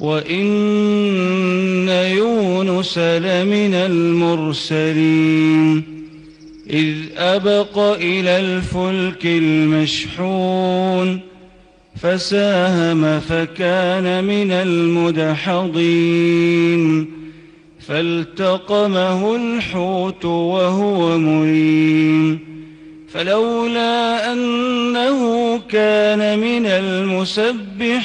وإن يونس لمن المرسلين إذ أبق إلى الفلك المشحون فساهم فكان من المدحضين فالتقمه الحوت وهو مليم فلولا أنه كان من المسبحين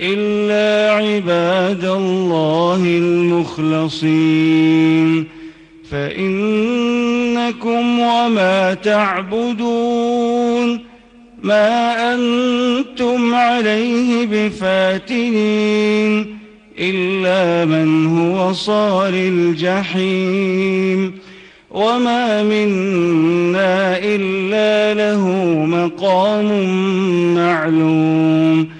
إلا عباد الله المخلصين. فإنكم وما تعبدون. ما أنتم عليه بفاتنين. إلا من هو صار الجحيم. وما منا إلا له مقام معلوم.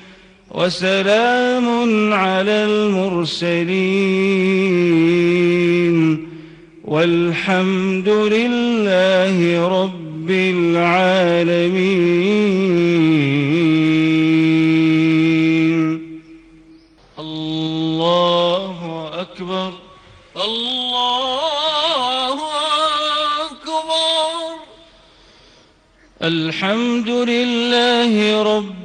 وسلام على المرسلين والحمد لله رب العالمين. الله أكبر. الله أكبر. الحمد لله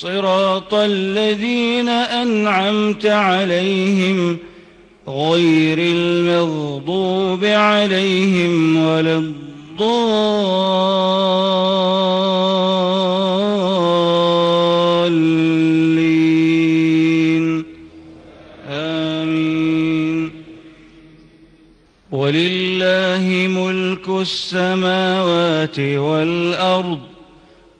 صراط الذين أنعمت عليهم غير المغضوب عليهم ولا الضالين. آمين. ولله ملك السماوات والأرض.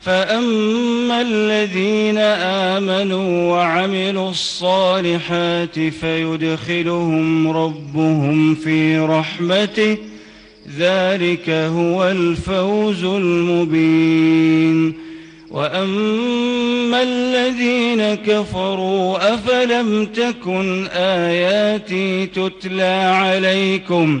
فأما الذين آمنوا وعملوا الصالحات فيدخلهم ربهم في رحمته ذلك هو الفوز المبين وأما الذين كفروا أفلم تكن آياتي تتلى عليكم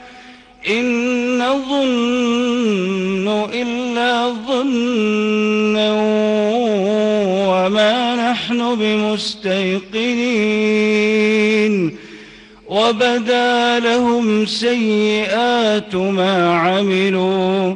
إن نظن إلا ظنا وما نحن بمستيقنين وبدا لهم سيئات ما عملوا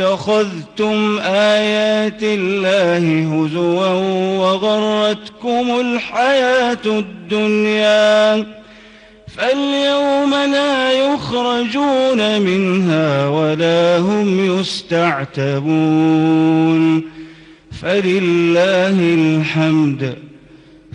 اتخذتم آيات الله هزوا وغرتكم الحياة الدنيا فاليوم لا يخرجون منها ولا هم يستعتبون فلله الحمد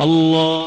الله